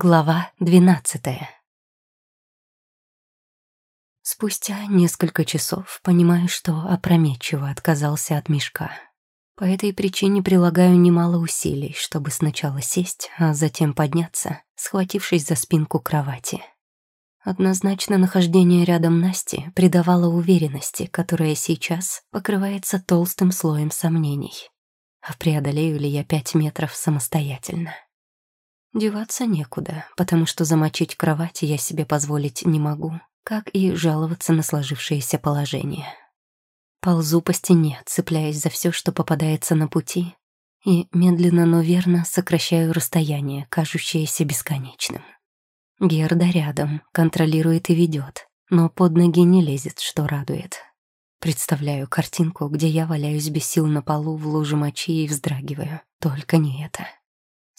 Глава двенадцатая Спустя несколько часов понимаю, что опрометчиво отказался от мешка. По этой причине прилагаю немало усилий, чтобы сначала сесть, а затем подняться, схватившись за спинку кровати. Однозначно нахождение рядом Насти придавало уверенности, которая сейчас покрывается толстым слоем сомнений. А преодолею ли я пять метров самостоятельно? Деваться некуда, потому что замочить кровать я себе позволить не могу, как и жаловаться на сложившееся положение. Ползу по стене, цепляясь за все, что попадается на пути, и медленно, но верно сокращаю расстояние, кажущееся бесконечным. Герда рядом, контролирует и ведет, но под ноги не лезет, что радует. Представляю картинку, где я валяюсь без сил на полу в луже мочи и вздрагиваю. Только не это.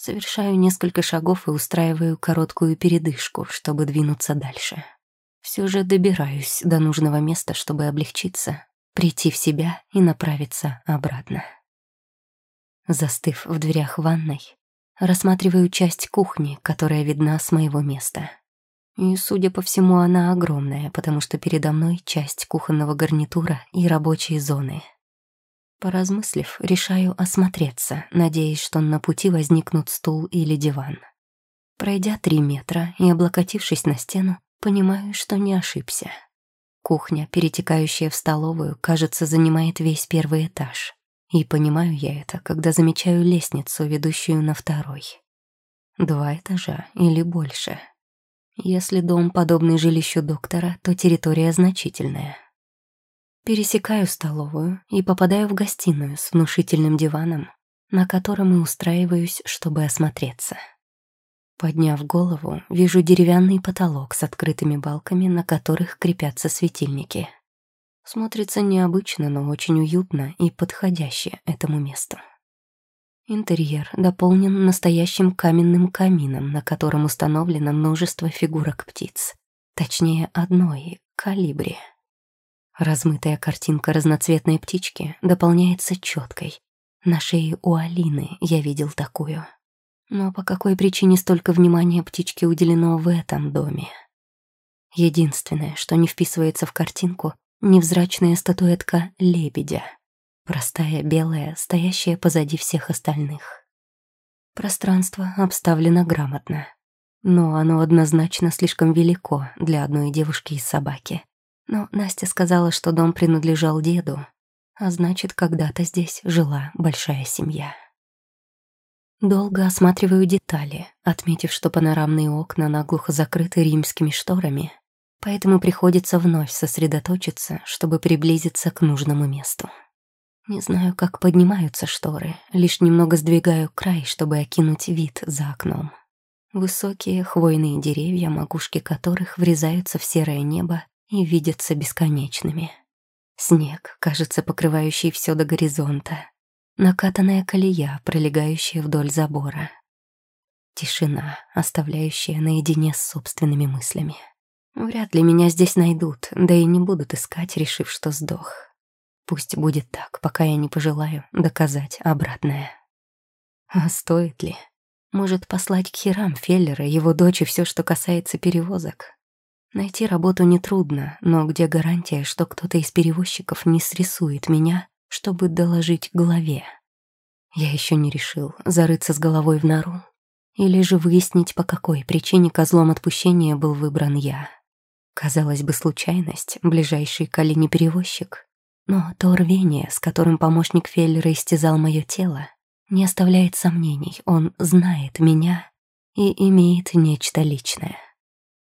Совершаю несколько шагов и устраиваю короткую передышку, чтобы двинуться дальше. Все же добираюсь до нужного места, чтобы облегчиться, прийти в себя и направиться обратно. Застыв в дверях ванной, рассматриваю часть кухни, которая видна с моего места. И, судя по всему, она огромная, потому что передо мной часть кухонного гарнитура и рабочие зоны — Поразмыслив, решаю осмотреться, надеясь, что на пути возникнут стул или диван. Пройдя три метра и облокотившись на стену, понимаю, что не ошибся. Кухня, перетекающая в столовую, кажется, занимает весь первый этаж. И понимаю я это, когда замечаю лестницу, ведущую на второй. Два этажа или больше. Если дом подобный жилищу доктора, то территория значительная. Пересекаю столовую и попадаю в гостиную с внушительным диваном, на котором и устраиваюсь, чтобы осмотреться. Подняв голову, вижу деревянный потолок с открытыми балками, на которых крепятся светильники. Смотрится необычно, но очень уютно и подходяще этому месту. Интерьер дополнен настоящим каменным камином, на котором установлено множество фигурок птиц. Точнее, одной — калибри. Размытая картинка разноцветной птички дополняется четкой. На шее у Алины я видел такую. Но по какой причине столько внимания птичке уделено в этом доме? Единственное, что не вписывается в картинку, невзрачная статуэтка лебедя. Простая, белая, стоящая позади всех остальных. Пространство обставлено грамотно. Но оно однозначно слишком велико для одной девушки и собаки. Но Настя сказала, что дом принадлежал деду, а значит, когда-то здесь жила большая семья. Долго осматриваю детали, отметив, что панорамные окна наглухо закрыты римскими шторами, поэтому приходится вновь сосредоточиться, чтобы приблизиться к нужному месту. Не знаю, как поднимаются шторы, лишь немного сдвигаю край, чтобы окинуть вид за окном. Высокие хвойные деревья, макушки которых врезаются в серое небо и видятся бесконечными. Снег, кажется, покрывающий все до горизонта. Накатанная колея, пролегающая вдоль забора. Тишина, оставляющая наедине с собственными мыслями. Вряд ли меня здесь найдут, да и не будут искать, решив, что сдох. Пусть будет так, пока я не пожелаю доказать обратное. А стоит ли? Может, послать к Хирам Феллера, его дочь и все, что касается перевозок? Найти работу нетрудно, но где гарантия, что кто-то из перевозчиков не срисует меня, чтобы доложить главе? Я еще не решил, зарыться с головой в нору или же выяснить, по какой причине козлом отпущения был выбран я. Казалось бы, случайность, ближайший к Алине перевозчик, но то рвение, с которым помощник Феллера истязал мое тело, не оставляет сомнений, он знает меня и имеет нечто личное.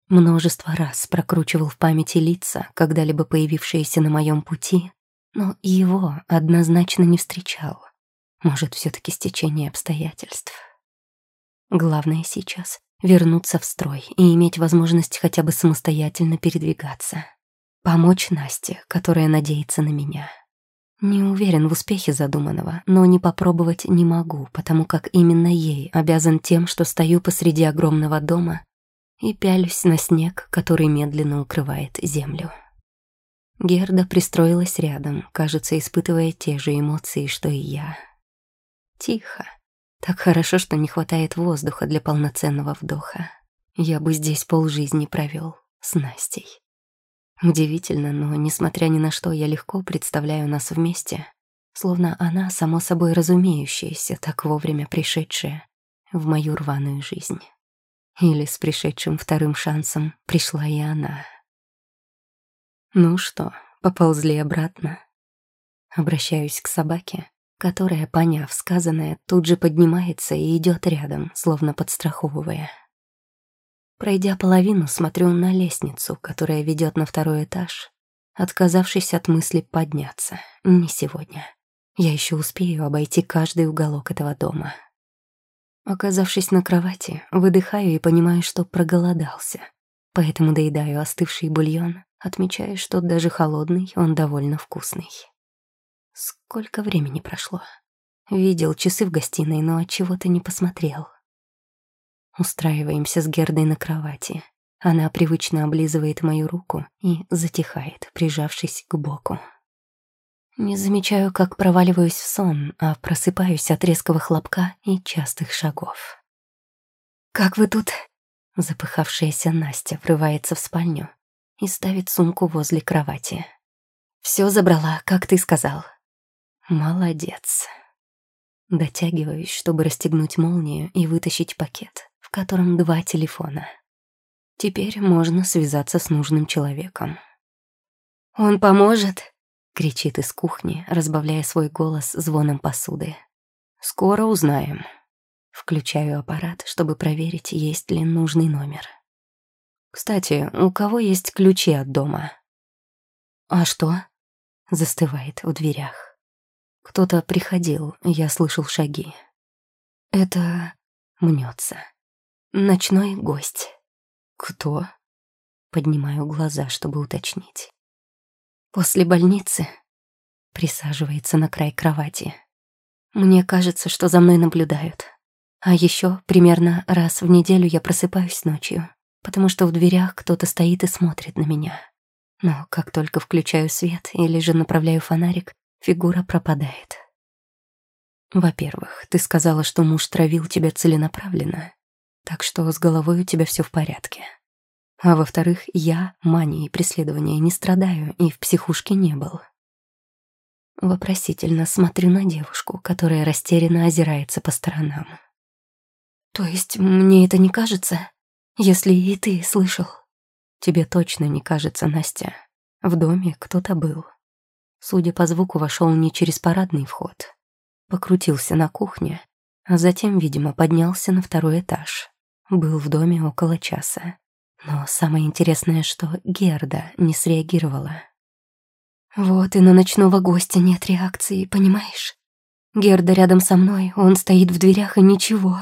Множество раз прокручивал в памяти лица, когда-либо появившиеся на моем пути, но его однозначно не встречал. Может, все таки стечение обстоятельств. Главное сейчас — вернуться в строй и иметь возможность хотя бы самостоятельно передвигаться. Помочь Насте, которая надеется на меня. Не уверен в успехе задуманного, но не попробовать не могу, потому как именно ей обязан тем, что стою посреди огромного дома и пялюсь на снег, который медленно укрывает землю. Герда пристроилась рядом, кажется, испытывая те же эмоции, что и я. Тихо. Так хорошо, что не хватает воздуха для полноценного вдоха. Я бы здесь полжизни провел с Настей. Удивительно, но, несмотря ни на что, я легко представляю нас вместе, словно она, само собой разумеющаяся, так вовремя пришедшая в мою рваную жизнь. Или с пришедшим вторым шансом пришла и она. Ну что, поползли обратно. Обращаюсь к собаке, которая, поняв сказанное, тут же поднимается и идет рядом, словно подстраховывая. Пройдя половину, смотрю на лестницу, которая ведет на второй этаж, отказавшись от мысли подняться. Не сегодня. Я еще успею обойти каждый уголок этого дома. Оказавшись на кровати, выдыхаю и понимаю, что проголодался. Поэтому доедаю остывший бульон, отмечая, что даже холодный он довольно вкусный. Сколько времени прошло? Видел часы в гостиной, но от чего-то не посмотрел. Устраиваемся с Гердой на кровати. Она привычно облизывает мою руку и затихает, прижавшись к боку. Не замечаю, как проваливаюсь в сон, а просыпаюсь от резкого хлопка и частых шагов. «Как вы тут?» Запыхавшаяся Настя врывается в спальню и ставит сумку возле кровати. «Все забрала, как ты сказал». «Молодец». Дотягиваюсь, чтобы расстегнуть молнию и вытащить пакет котором два телефона. Теперь можно связаться с нужным человеком. «Он поможет?» — кричит из кухни, разбавляя свой голос звоном посуды. «Скоро узнаем». Включаю аппарат, чтобы проверить, есть ли нужный номер. «Кстати, у кого есть ключи от дома?» «А что?» — застывает в дверях. Кто-то приходил, я слышал шаги. «Это...» — мнется. Ночной гость. Кто? Поднимаю глаза, чтобы уточнить. После больницы присаживается на край кровати. Мне кажется, что за мной наблюдают. А еще примерно раз в неделю я просыпаюсь ночью, потому что в дверях кто-то стоит и смотрит на меня. Но как только включаю свет или же направляю фонарик, фигура пропадает. Во-первых, ты сказала, что муж травил тебя целенаправленно, так что с головой у тебя все в порядке. А во-вторых, я манией преследования не страдаю и в психушке не был. Вопросительно смотрю на девушку, которая растерянно озирается по сторонам. «То есть мне это не кажется, если и ты слышал?» «Тебе точно не кажется, Настя. В доме кто-то был. Судя по звуку, вошел не через парадный вход. Покрутился на кухне, а затем, видимо, поднялся на второй этаж. Был в доме около часа. Но самое интересное, что Герда не среагировала. Вот и на ночного гостя нет реакции, понимаешь? Герда рядом со мной, он стоит в дверях и ничего.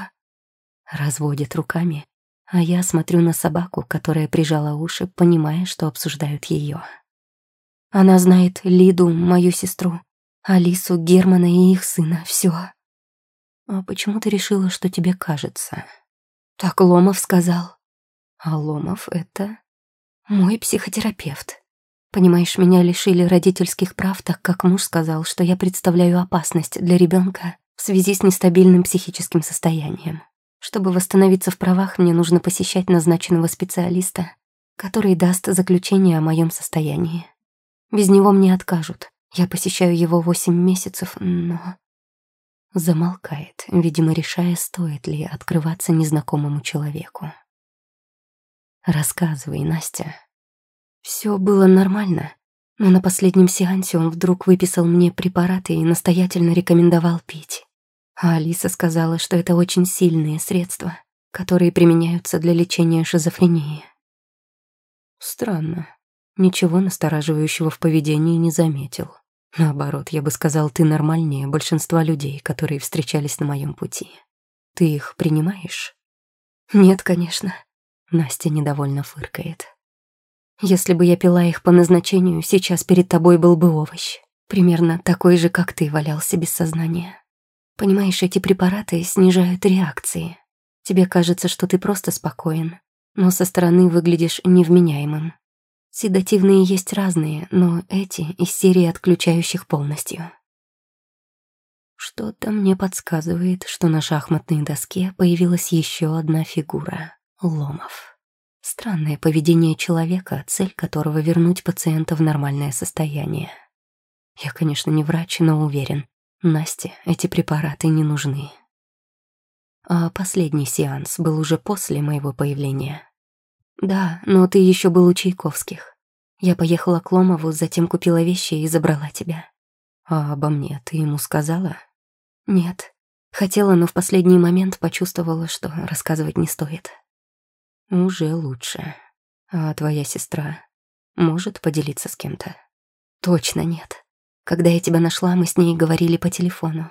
Разводит руками, а я смотрю на собаку, которая прижала уши, понимая, что обсуждают ее. Она знает Лиду, мою сестру, Алису, Германа и их сына, все. А почему ты решила, что тебе кажется? Так Ломов сказал. А Ломов — это мой психотерапевт. Понимаешь, меня лишили родительских прав, так как муж сказал, что я представляю опасность для ребенка в связи с нестабильным психическим состоянием. Чтобы восстановиться в правах, мне нужно посещать назначенного специалиста, который даст заключение о моем состоянии. Без него мне откажут. Я посещаю его восемь месяцев, но... Замолкает, видимо, решая, стоит ли открываться незнакомому человеку. «Рассказывай, Настя». Все было нормально, но на последнем сеансе он вдруг выписал мне препараты и настоятельно рекомендовал пить. А Алиса сказала, что это очень сильные средства, которые применяются для лечения шизофрении. Странно. Ничего настораживающего в поведении не заметил. Наоборот, я бы сказал, ты нормальнее большинства людей, которые встречались на моем пути. Ты их принимаешь? Нет, конечно. Настя недовольно фыркает. Если бы я пила их по назначению, сейчас перед тобой был бы овощ. Примерно такой же, как ты валялся без сознания. Понимаешь, эти препараты снижают реакции. Тебе кажется, что ты просто спокоен, но со стороны выглядишь невменяемым. Седативные есть разные, но эти из серии отключающих полностью. Что-то мне подсказывает, что на шахматной доске появилась еще одна фигура — Ломов. Странное поведение человека, цель которого — вернуть пациента в нормальное состояние. Я, конечно, не врач, но уверен, Насте эти препараты не нужны. А последний сеанс был уже после моего появления. Да, но ты еще был у Чайковских. Я поехала к Ломову, затем купила вещи и забрала тебя. А обо мне ты ему сказала? Нет. Хотела, но в последний момент почувствовала, что рассказывать не стоит. Уже лучше. А твоя сестра может поделиться с кем-то? Точно нет. Когда я тебя нашла, мы с ней говорили по телефону.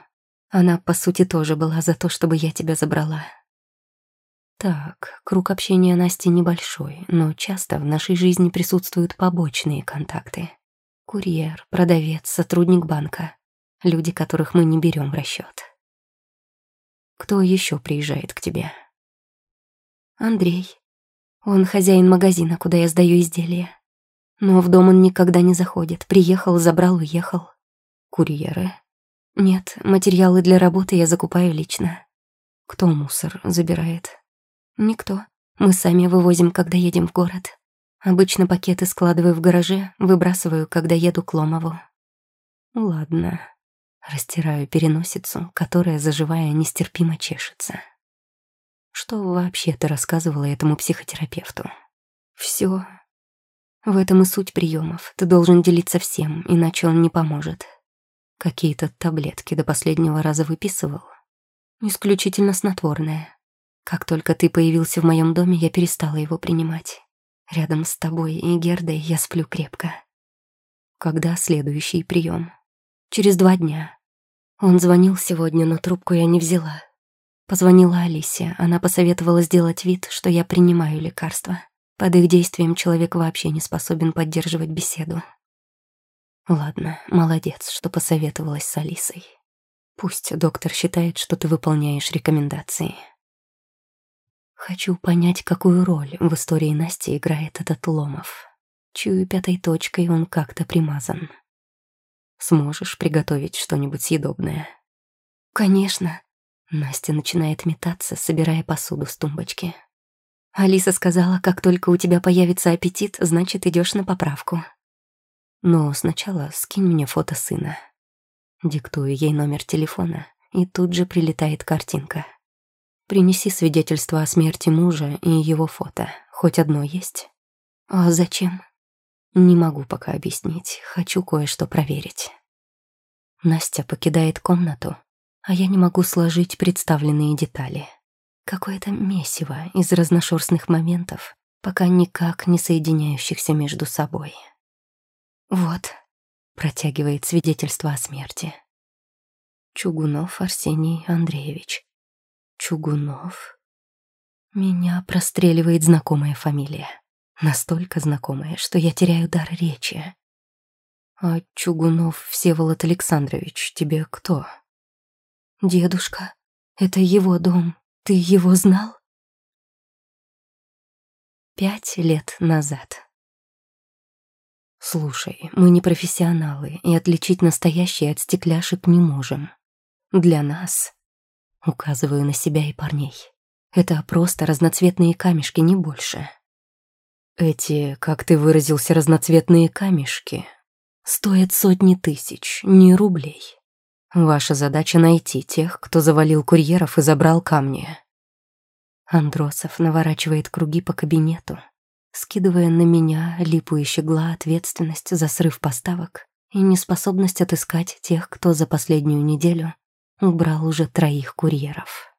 Она, по сути, тоже была за то, чтобы я тебя забрала. Так, круг общения Насти небольшой, но часто в нашей жизни присутствуют побочные контакты. Курьер, продавец, сотрудник банка. Люди, которых мы не берем в расчет. Кто еще приезжает к тебе? Андрей. Он хозяин магазина, куда я сдаю изделия. Но в дом он никогда не заходит. Приехал, забрал, уехал. Курьеры. Нет, материалы для работы я закупаю лично. Кто мусор забирает? Никто. Мы сами вывозим, когда едем в город. Обычно пакеты складываю в гараже, выбрасываю, когда еду к Ломову. Ладно. Растираю переносицу, которая, заживая, нестерпимо чешется. Что вообще ты рассказывала этому психотерапевту? Все. В этом и суть приемов. Ты должен делиться всем, иначе он не поможет. Какие-то таблетки до последнего раза выписывал. Исключительно снотворное. Как только ты появился в моем доме, я перестала его принимать. Рядом с тобой и Гердой я сплю крепко. Когда следующий прием? Через два дня. Он звонил сегодня, но трубку я не взяла. Позвонила Алисе. Она посоветовала сделать вид, что я принимаю лекарства. Под их действием человек вообще не способен поддерживать беседу. Ладно, молодец, что посоветовалась с Алисой. Пусть доктор считает, что ты выполняешь рекомендации. Хочу понять, какую роль в истории Насти играет этот Ломов. Чую, пятой точкой он как-то примазан. Сможешь приготовить что-нибудь съедобное? Конечно. Настя начинает метаться, собирая посуду с тумбочки. Алиса сказала, как только у тебя появится аппетит, значит, идешь на поправку. Но сначала скинь мне фото сына. Диктую ей номер телефона, и тут же прилетает картинка. Принеси свидетельство о смерти мужа и его фото. Хоть одно есть? А зачем? Не могу пока объяснить, хочу кое-что проверить. Настя покидает комнату, а я не могу сложить представленные детали. Какое-то месиво из разношерстных моментов, пока никак не соединяющихся между собой. «Вот», — протягивает свидетельство о смерти. Чугунов Арсений Андреевич. Чугунов. Меня простреливает знакомая фамилия. Настолько знакомая, что я теряю дар речи. А Чугунов Всеволод Александрович тебе кто? Дедушка. Это его дом. Ты его знал? Пять лет назад. Слушай, мы не профессионалы, и отличить настоящие от стекляшек не можем. Для нас, указываю на себя и парней, это просто разноцветные камешки, не больше. Эти, как ты выразился, разноцветные камешки стоят сотни тысяч, не рублей. Ваша задача найти тех, кто завалил курьеров и забрал камни. Андросов наворачивает круги по кабинету, скидывая на меня липу щегла ответственность за срыв поставок и неспособность отыскать тех, кто за последнюю неделю убрал уже троих курьеров.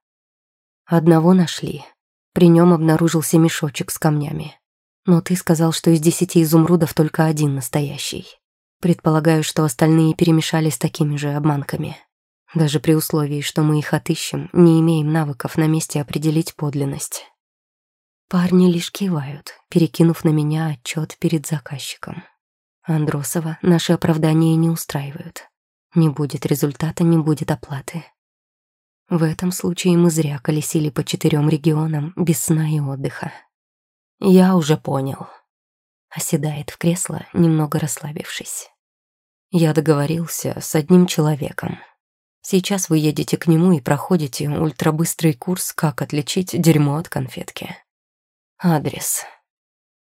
Одного нашли. При нем обнаружился мешочек с камнями. Но ты сказал, что из десяти изумрудов только один настоящий. Предполагаю, что остальные перемешались такими же обманками. Даже при условии, что мы их отыщем, не имеем навыков на месте определить подлинность. Парни лишь кивают, перекинув на меня отчет перед заказчиком. Андросова наши оправдания не устраивают. Не будет результата, не будет оплаты. В этом случае мы зря колесили по четырем регионам без сна и отдыха. «Я уже понял». Оседает в кресло, немного расслабившись. Я договорился с одним человеком. Сейчас вы едете к нему и проходите ультрабыстрый курс «Как отличить дерьмо от конфетки». Адрес.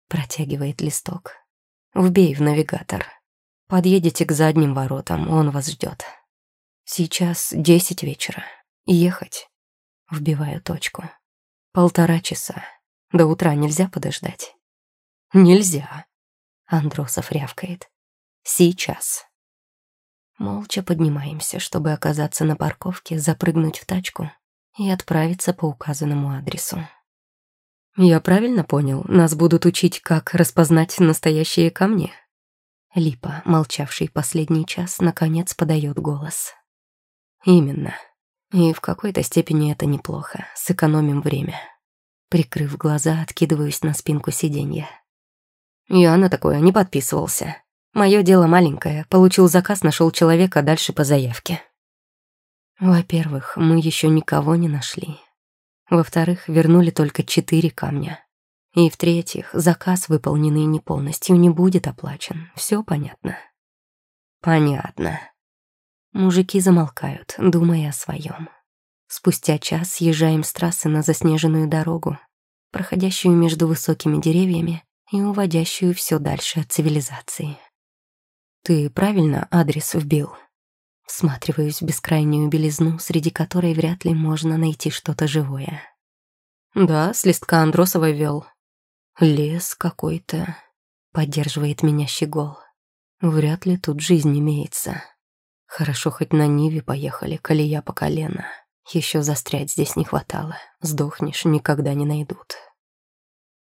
Протягивает листок. Вбей в навигатор. Подъедете к задним воротам, он вас ждет. Сейчас десять вечера. Ехать. Вбиваю точку. Полтора часа. До утра нельзя подождать? Нельзя. Андросов рявкает. Сейчас. Молча поднимаемся, чтобы оказаться на парковке, запрыгнуть в тачку и отправиться по указанному адресу. «Я правильно понял? Нас будут учить, как распознать настоящие камни?» Липа, молчавший последний час, наконец подает голос. «Именно. И в какой-то степени это неплохо. Сэкономим время». Прикрыв глаза, откидываюсь на спинку сиденья. «Я на такое не подписывался. Мое дело маленькое. Получил заказ, нашел человека дальше по заявке». Во-первых, мы еще никого не нашли. Во-вторых, вернули только четыре камня. И в-третьих, заказ, выполненный не полностью, не будет оплачен. Все понятно? Понятно. Мужики замолкают, думая о своем. Спустя час съезжаем с трассы на заснеженную дорогу, проходящую между высокими деревьями и уводящую все дальше от цивилизации. Ты правильно адрес вбил? Всматриваюсь в бескрайнюю белизну, среди которой вряд ли можно найти что-то живое. Да, с листка Андросова вел. Лес какой-то. Поддерживает меня щегол. Вряд ли тут жизнь имеется. Хорошо, хоть на Ниве поехали, колея по колено. Еще застрять здесь не хватало. Сдохнешь, никогда не найдут.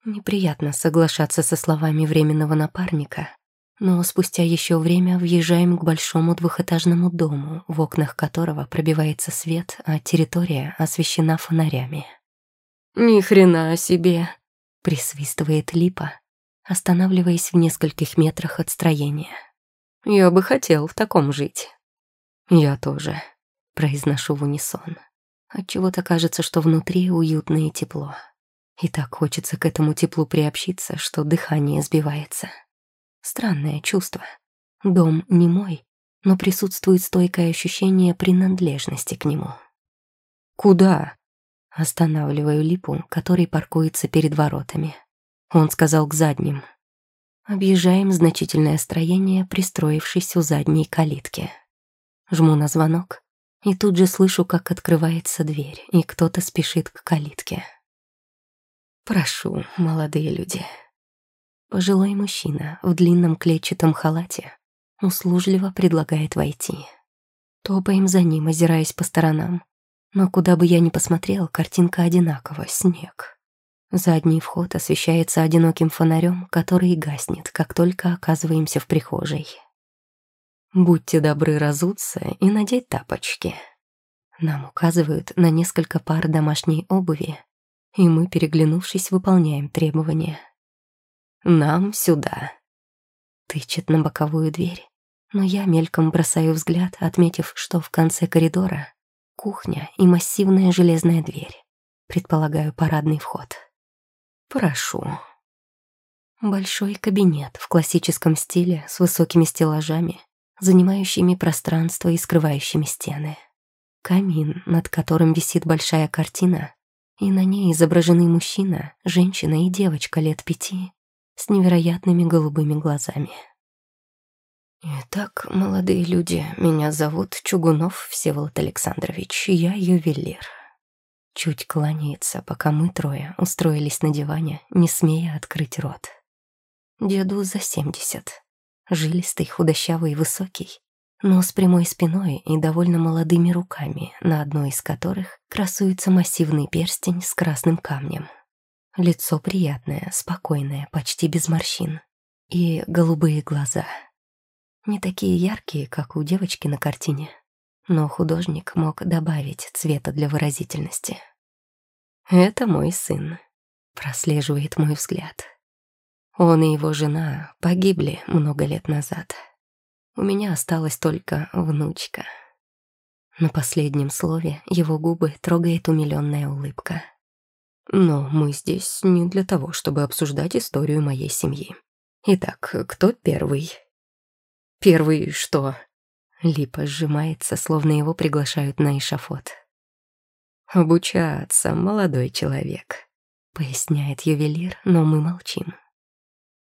Неприятно соглашаться со словами временного напарника, но спустя еще время въезжаем к большому двухэтажному дому, в окнах которого пробивается свет, а территория освещена фонарями. «Ни хрена себе!» — присвистывает Липа, останавливаясь в нескольких метрах от строения. «Я бы хотел в таком жить». «Я тоже», — произношу в унисон. Отчего-то кажется, что внутри уютно и тепло. И так хочется к этому теплу приобщиться, что дыхание сбивается. Странное чувство. Дом не мой, но присутствует стойкое ощущение принадлежности к нему. «Куда?» Останавливаю Липу, который паркуется перед воротами. Он сказал к задним. Объезжаем значительное строение, пристроившись у задней калитки. Жму на звонок и тут же слышу, как открывается дверь, и кто-то спешит к калитке. «Прошу, молодые люди». Пожилой мужчина в длинном клетчатом халате услужливо предлагает войти. Топаем за ним, озираясь по сторонам. Но куда бы я ни посмотрел, картинка одинакова — снег. Задний вход освещается одиноким фонарем, который гаснет, как только оказываемся в прихожей. Будьте добры разуться и надеть тапочки. Нам указывают на несколько пар домашней обуви, и мы, переглянувшись, выполняем требования. Нам сюда. Тычет на боковую дверь, но я мельком бросаю взгляд, отметив, что в конце коридора кухня и массивная железная дверь. Предполагаю, парадный вход. Прошу. Большой кабинет в классическом стиле с высокими стеллажами, занимающими пространство и скрывающими стены. Камин, над которым висит большая картина, и на ней изображены мужчина, женщина и девочка лет пяти с невероятными голубыми глазами. Итак, молодые люди, меня зовут Чугунов Всеволод Александрович, я ювелир. Чуть кланяется, пока мы трое устроились на диване, не смея открыть рот. Деду за семьдесят. Жилистый, худощавый высокий, но с прямой спиной и довольно молодыми руками, на одной из которых красуется массивный перстень с красным камнем. Лицо приятное, спокойное, почти без морщин. И голубые глаза. Не такие яркие, как у девочки на картине. Но художник мог добавить цвета для выразительности. «Это мой сын», — прослеживает мой взгляд. Он и его жена погибли много лет назад. У меня осталась только внучка. На последнем слове его губы трогает умилённая улыбка. Но мы здесь не для того, чтобы обсуждать историю моей семьи. Итак, кто первый? Первый что? Липа сжимается, словно его приглашают на эшафот. «Обучаться, молодой человек», — поясняет ювелир, но мы молчим.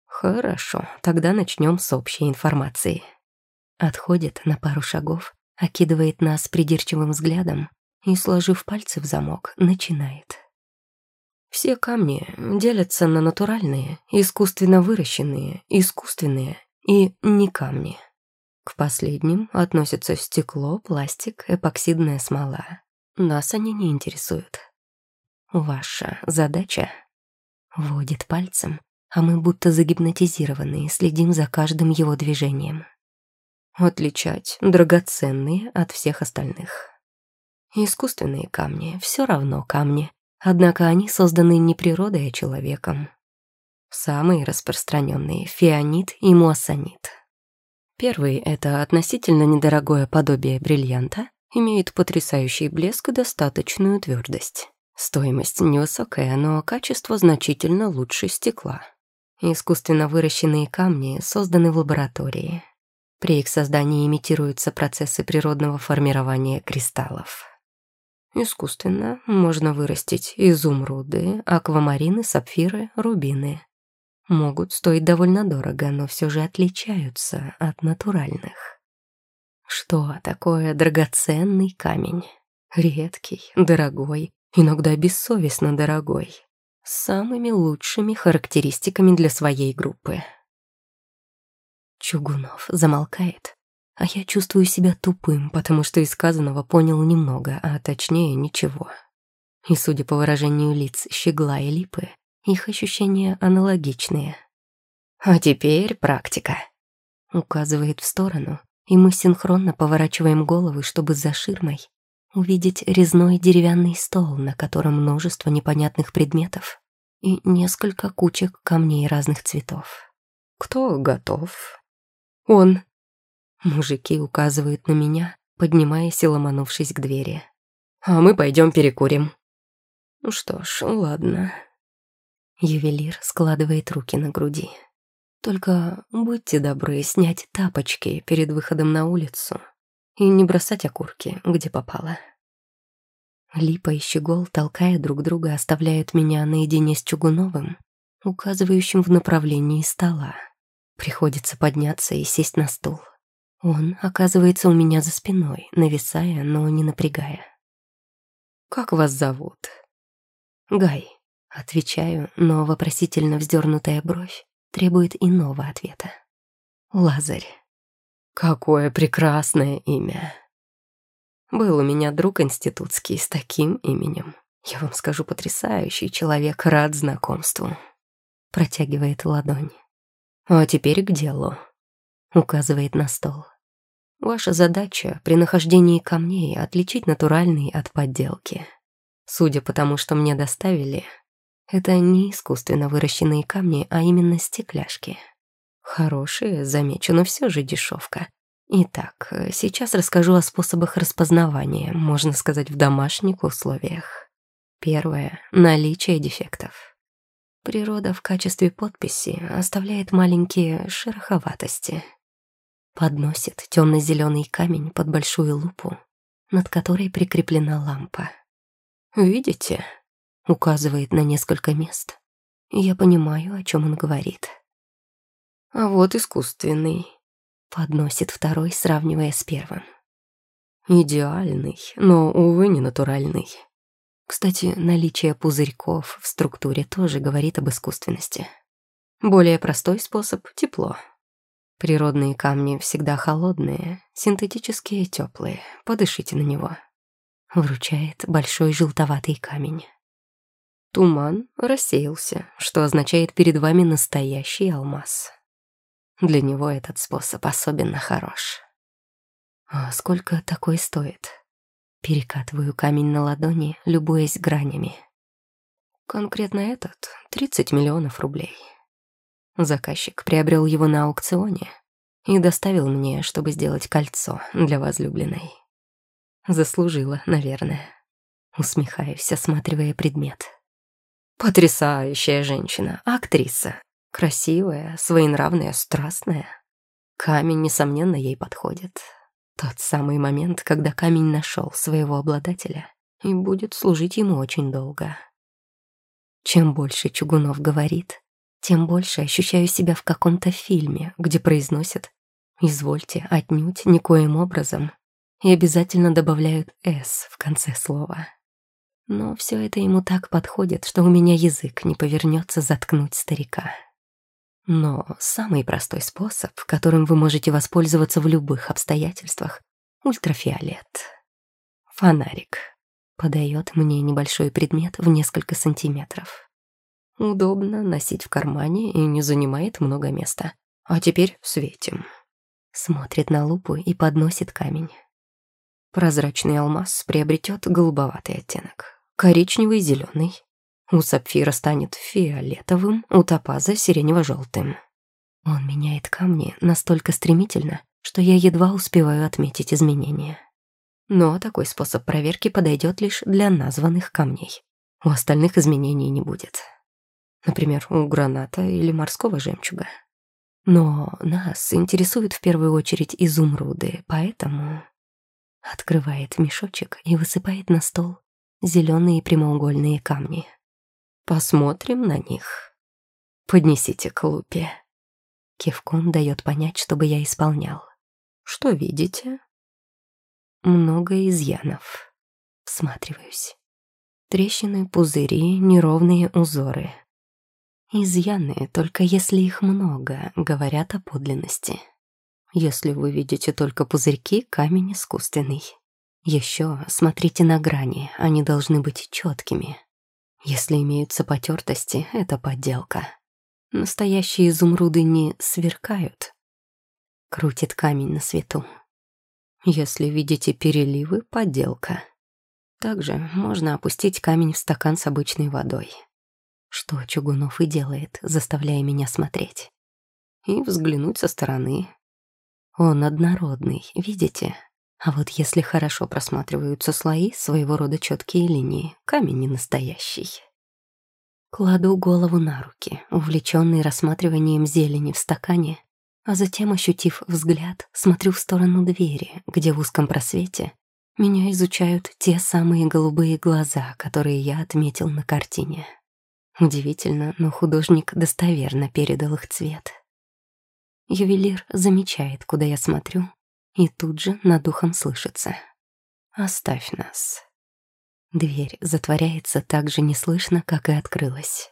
«Хорошо, тогда начнем с общей информации». Отходит на пару шагов, окидывает нас придирчивым взглядом и, сложив пальцы в замок, начинает. Все камни делятся на натуральные, искусственно выращенные, искусственные и не камни. К последним относятся стекло, пластик, эпоксидная смола. Нас они не интересуют. Ваша задача — водит пальцем, а мы будто загипнотизированные следим за каждым его движением. Отличать драгоценные от всех остальных. Искусственные камни все равно камни, однако они созданы не природой, а человеком. Самые распространенные — фианит и муассанит. Первый — это относительно недорогое подобие бриллианта, имеет потрясающий блеск и достаточную твердость. Стоимость невысокая, но качество значительно лучше стекла. Искусственно выращенные камни созданы в лаборатории. При их создании имитируются процессы природного формирования кристаллов. Искусственно можно вырастить изумруды, аквамарины, сапфиры, рубины. Могут стоить довольно дорого, но все же отличаются от натуральных. Что такое драгоценный камень? Редкий, дорогой, иногда бессовестно дорогой. С самыми лучшими характеристиками для своей группы. Чугунов замолкает, а я чувствую себя тупым, потому что из сказанного понял немного, а точнее ничего. И, судя по выражению лиц щегла и липы, их ощущения аналогичные. «А теперь практика», — указывает в сторону, и мы синхронно поворачиваем головы, чтобы за ширмой увидеть резной деревянный стол, на котором множество непонятных предметов и несколько кучек камней разных цветов. «Кто готов?» «Он», Мужики указывают на меня, поднимаясь и ломанувшись к двери. «А мы пойдем перекурим». Ну что ж, ладно. Ювелир складывает руки на груди. Только будьте добры снять тапочки перед выходом на улицу и не бросать окурки, где попало. Липа и Щегол, толкая друг друга, оставляют меня наедине с Чугуновым, указывающим в направлении стола. Приходится подняться и сесть на стул. Он оказывается у меня за спиной, нависая, но не напрягая. «Как вас зовут?» «Гай», — отвечаю, но вопросительно вздернутая бровь требует иного ответа. «Лазарь». «Какое прекрасное имя!» Был у меня друг институтский с таким именем. Я вам скажу, потрясающий человек, рад знакомству. Протягивает ладонь. А теперь к делу. Указывает на стол. Ваша задача при нахождении камней отличить натуральный от подделки. Судя по тому, что мне доставили, это не искусственно выращенные камни, а именно стекляшки. Хорошие, замечу, но все же дешевка. Итак, сейчас расскажу о способах распознавания, можно сказать, в домашних условиях. Первое — наличие дефектов. Природа в качестве подписи оставляет маленькие шероховатости — подносит темно-зеленый камень под большую лупу, над которой прикреплена лампа. «Видите?» — указывает на несколько мест. Я понимаю, о чем он говорит. «А вот искусственный», — подносит второй, сравнивая с первым. «Идеальный, но, увы, не натуральный». Кстати, наличие пузырьков в структуре тоже говорит об искусственности. Более простой способ — тепло. Природные камни всегда холодные, синтетические теплые. Подышите на него. Вручает большой желтоватый камень. Туман рассеялся, что означает перед вами настоящий алмаз. Для него этот способ особенно хорош. А сколько такой стоит? Перекатываю камень на ладони, любуясь гранями. Конкретно этот — 30 миллионов рублей. Заказчик приобрел его на аукционе и доставил мне, чтобы сделать кольцо для возлюбленной. Заслужила, наверное. Усмехаюсь, осматривая предмет. Потрясающая женщина, актриса. Красивая, своенравная, страстная. Камень, несомненно, ей подходит. Тот самый момент, когда камень нашел своего обладателя и будет служить ему очень долго. Чем больше Чугунов говорит, тем больше ощущаю себя в каком-то фильме, где произносят «извольте, отнюдь, никоим образом» и обязательно добавляют «с» в конце слова. Но все это ему так подходит, что у меня язык не повернется заткнуть старика. Но самый простой способ, которым вы можете воспользоваться в любых обстоятельствах — ультрафиолет. Фонарик подает мне небольшой предмет в несколько сантиметров. Удобно носить в кармане и не занимает много места. А теперь светим. Смотрит на лупу и подносит камень. Прозрачный алмаз приобретет голубоватый оттенок. Коричневый зеленый. У сапфира станет фиолетовым, у топаза сиренево-желтым. Он меняет камни настолько стремительно, что я едва успеваю отметить изменения. Но такой способ проверки подойдет лишь для названных камней. У остальных изменений не будет. Например, у граната или морского жемчуга. Но нас интересуют в первую очередь изумруды, поэтому Открывает мешочек и высыпает на стол зеленые прямоугольные камни. Посмотрим на них. Поднесите к лупе. Кивком дает понять, чтобы я исполнял. Что видите? Много изъянов. Всматриваюсь. Трещины, пузыри, неровные узоры. Изъяны, только если их много, говорят о подлинности. Если вы видите только пузырьки, камень искусственный. Еще смотрите на грани, они должны быть четкими. Если имеются потертости, это подделка. Настоящие изумруды не сверкают. Крутит камень на свету. Если видите переливы, подделка. Также можно опустить камень в стакан с обычной водой. Что Чугунов и делает, заставляя меня смотреть. И взглянуть со стороны, он однородный, видите? А вот если хорошо просматриваются слои, своего рода четкие линии, камень не настоящий. Кладу голову на руки, увлеченный рассматриванием зелени в стакане, а затем, ощутив взгляд, смотрю в сторону двери, где в узком просвете меня изучают те самые голубые глаза, которые я отметил на картине. Удивительно, но художник достоверно передал их цвет. Ювелир замечает, куда я смотрю, и тут же над ухом слышится. «Оставь нас». Дверь затворяется так же неслышно, как и открылась.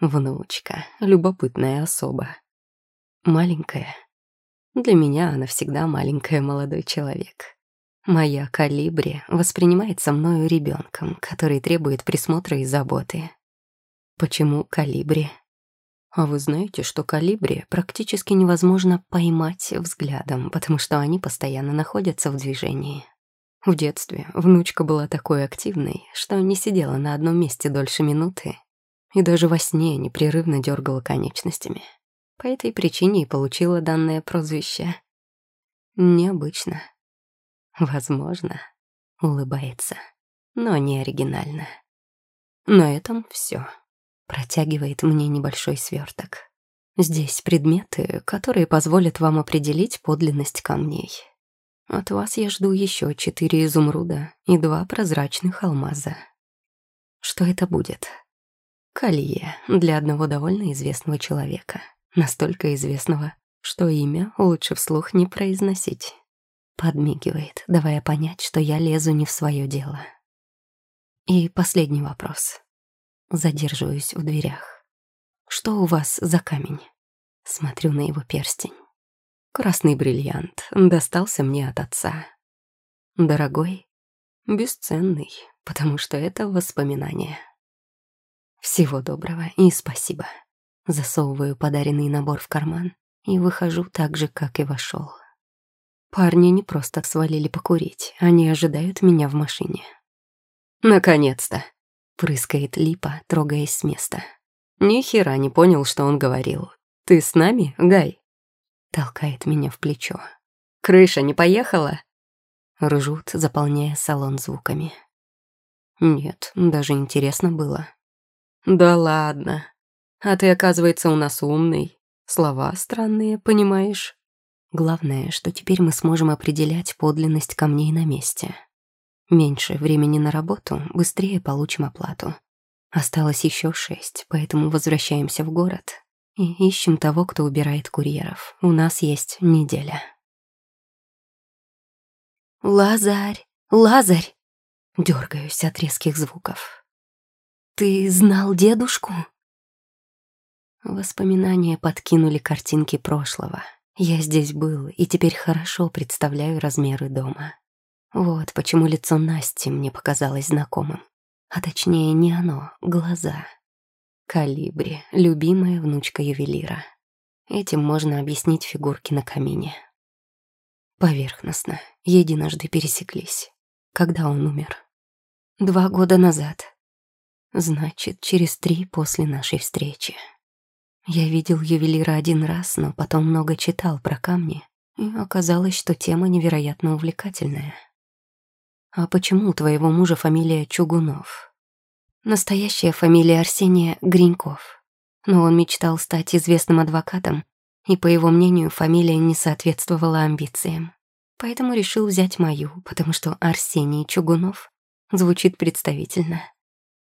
Внучка, любопытная особа. Маленькая. Для меня она всегда маленькая молодой человек. Моя калибри воспринимается мною ребенком, который требует присмотра и заботы. Почему калибри? А вы знаете, что калибри практически невозможно поймать взглядом, потому что они постоянно находятся в движении. В детстве внучка была такой активной, что не сидела на одном месте дольше минуты и даже во сне непрерывно дергала конечностями. По этой причине и получила данное прозвище. Необычно. Возможно, улыбается, но не оригинально. На этом все. Протягивает мне небольшой сверток. Здесь предметы, которые позволят вам определить подлинность камней. От вас я жду еще четыре изумруда и два прозрачных алмаза. Что это будет? Колье для одного довольно известного человека. Настолько известного, что имя лучше вслух не произносить. Подмигивает, давая понять, что я лезу не в свое дело. И последний вопрос. Задерживаюсь в дверях. «Что у вас за камень?» Смотрю на его перстень. Красный бриллиант достался мне от отца. Дорогой, бесценный, потому что это воспоминание. Всего доброго и спасибо. Засовываю подаренный набор в карман и выхожу так же, как и вошел. Парни не просто свалили покурить, они ожидают меня в машине. «Наконец-то!» Прыскает Липа, трогаясь с места. Ни хера не понял, что он говорил. «Ты с нами, Гай?» Толкает меня в плечо. «Крыша не поехала?» Ржут, заполняя салон звуками. Нет, даже интересно было. «Да ладно. А ты, оказывается, у нас умный. Слова странные, понимаешь?» Главное, что теперь мы сможем определять подлинность камней на месте. Меньше времени на работу, быстрее получим оплату. Осталось еще шесть, поэтому возвращаемся в город и ищем того, кто убирает курьеров. У нас есть неделя. «Лазарь! Лазарь!» Дергаюсь от резких звуков. «Ты знал дедушку?» Воспоминания подкинули картинки прошлого. Я здесь был и теперь хорошо представляю размеры дома. Вот почему лицо Насти мне показалось знакомым. А точнее, не оно, глаза. Калибри, любимая внучка ювелира. Этим можно объяснить фигурки на камине. Поверхностно, единожды пересеклись. Когда он умер? Два года назад. Значит, через три после нашей встречи. Я видел ювелира один раз, но потом много читал про камни, и оказалось, что тема невероятно увлекательная. «А почему у твоего мужа фамилия Чугунов?» «Настоящая фамилия Арсения Гриньков. Но он мечтал стать известным адвокатом, и, по его мнению, фамилия не соответствовала амбициям. Поэтому решил взять мою, потому что Арсений Чугунов звучит представительно.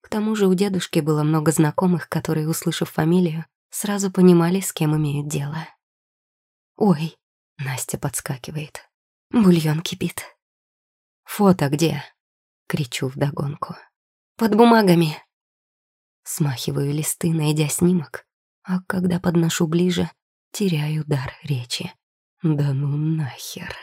К тому же у дедушки было много знакомых, которые, услышав фамилию, сразу понимали, с кем имеют дело. «Ой», — Настя подскакивает, — «бульон кипит». «Фото где?» — кричу вдогонку. «Под бумагами». Смахиваю листы, найдя снимок, а когда подношу ближе, теряю дар речи. «Да ну нахер».